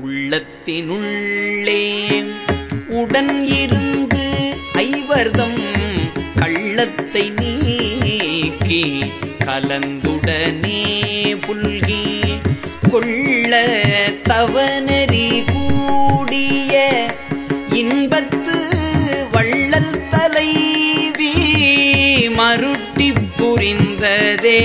உள்ளத்தினுள்ளே உடன் இருந்து ஐவர்தம் கள்ளத்தை நீக்கி கலந்துடனே புல்கி. கொள்ள தவநெறி கூடிய இன்பத்து வள்ளல் தலைவி மருட்டி புரிந்ததே.